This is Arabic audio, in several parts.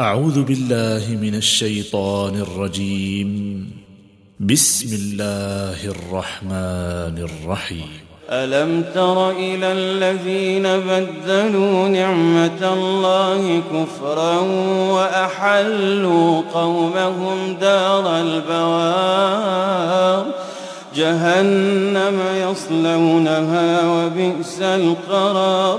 أعوذ بالله من الشيطان الرجيم. بسم الله الرحمن الرحيم. ألم تر إلى الذين بدلوا نعمة الله كفرا وأحلوا قومهم دار البوار. جهنم يصلونها وبئس القرار.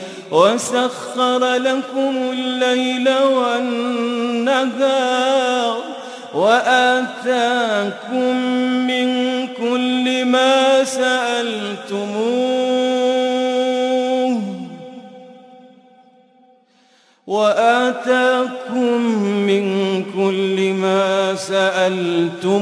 وسخر لكم الليل والنهار وآتاكم من كل ما سألتموه وآتاكم من كل ما سألتموه